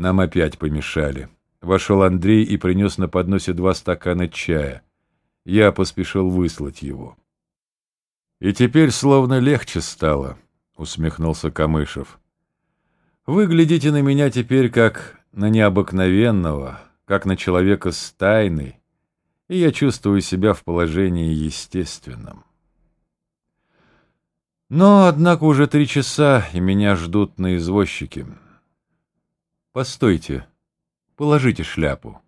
Нам опять помешали. Вошел Андрей и принес на подносе два стакана чая. Я поспешил выслать его. «И теперь словно легче стало», — усмехнулся Камышев. «Вы глядите на меня теперь как на необыкновенного, как на человека с тайной, и я чувствую себя в положении естественном. Но, однако, уже три часа, и меня ждут на извозчике. Постойте, положите шляпу.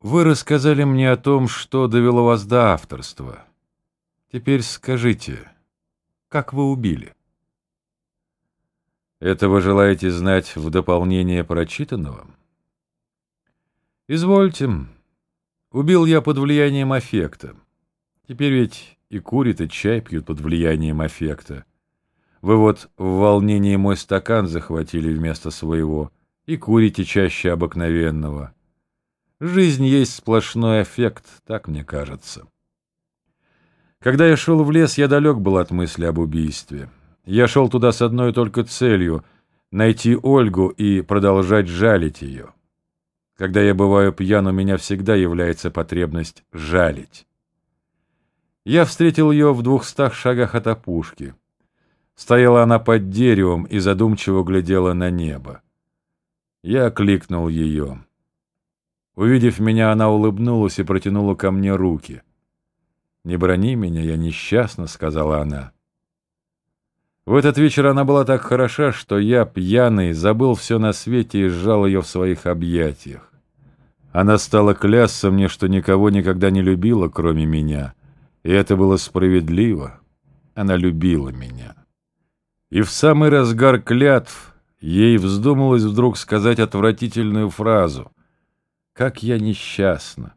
Вы рассказали мне о том, что довело вас до авторства. Теперь скажите, как вы убили? Это вы желаете знать в дополнение прочитанного? Извольте. Убил я под влиянием аффекта. Теперь ведь и курят, и чай пьют под влиянием аффекта. Вы вот в волнении мой стакан захватили вместо своего и курите чаще обыкновенного. Жизнь есть сплошной эффект, так мне кажется. Когда я шел в лес, я далек был от мысли об убийстве. Я шел туда с одной только целью — найти Ольгу и продолжать жалить ее. Когда я бываю пьян, у меня всегда является потребность жалить. Я встретил ее в двухстах шагах от опушки. Стояла она под деревом и задумчиво глядела на небо. Я окликнул ее. Увидев меня, она улыбнулась и протянула ко мне руки. «Не брони меня, я несчастна», — сказала она. В этот вечер она была так хороша, что я, пьяный, забыл все на свете и сжал ее в своих объятиях. Она стала клясться мне, что никого никогда не любила, кроме меня — и это было справедливо. Она любила меня. И в самый разгар клятв ей вздумалось вдруг сказать отвратительную фразу. «Как я несчастна!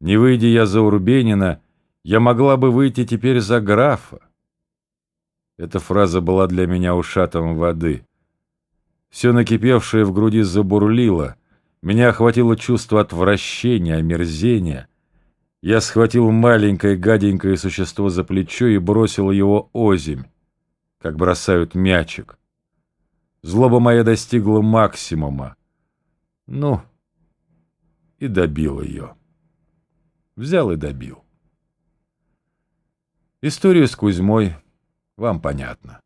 Не выйдя я за Урбенина, я могла бы выйти теперь за графа». Эта фраза была для меня ушатом воды. Все накипевшее в груди забурлило, меня охватило чувство отвращения, омерзения — я схватил маленькое гаденькое существо за плечо и бросил его озимь, как бросают мячик. Злоба моя достигла максимума. Ну, и добил ее. Взял и добил. История с Кузьмой вам понятна.